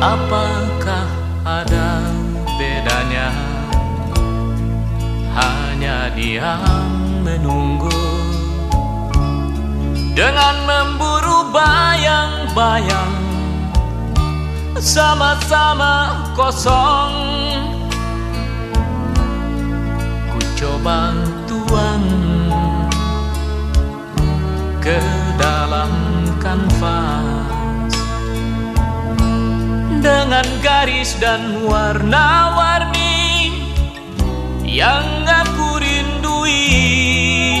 Apakah ada bedanya? Hanya diam menunggu. Dengan memburu bayang-bayang Sama-sama kosong dengan garis dan warna-warni yang aku rindui.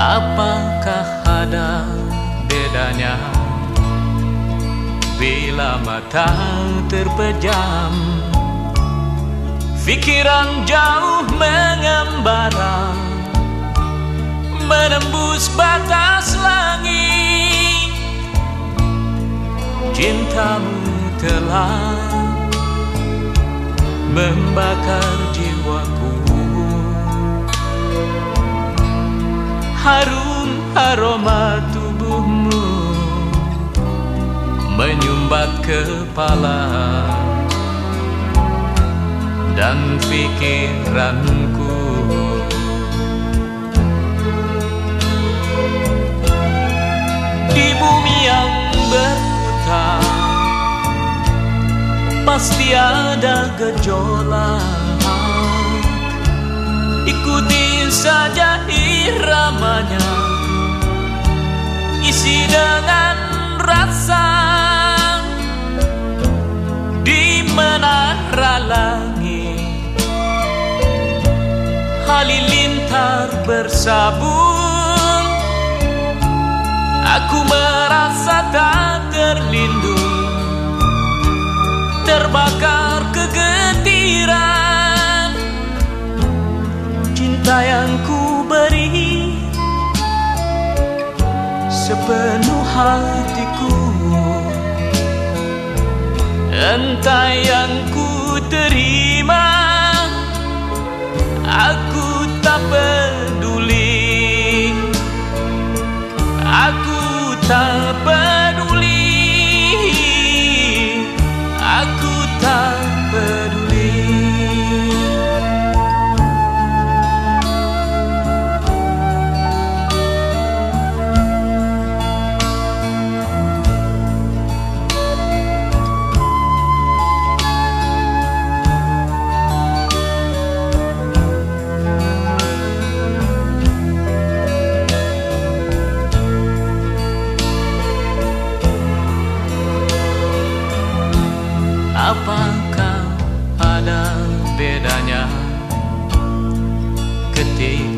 Apakah ada bedanya bila mata terpejam, pikiran jauh mengembara? menembus batas langit Cintamu telah membakar jiwaku. Harum aroma tubuhmu menyumbat kepala dan pikiranku pasti ada gejolak. Ikuti saja iramanya. Isi dengan rasa. Di menara langit. Halilintar bersabung Aku merasa tak terlindung terbakar kegetiran. Cinta yang ku beri Sepenuh hatiku. Entah yang ku terima Aku tak peduli. Aku tak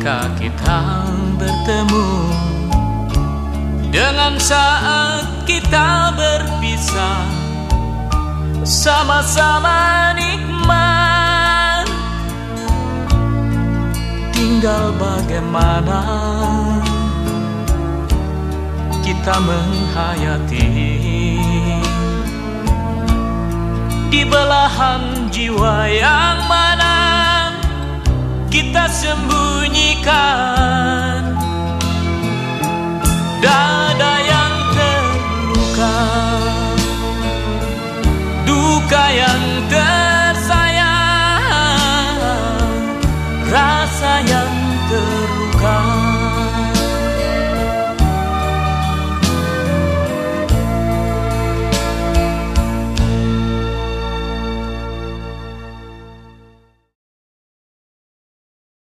ketika kita bertemu dengan saat kita berpisah sama-sama nikmat. Tinggal bagaimana kita menghayati di belahan jiwa yang mana kita sembunyikan. Dan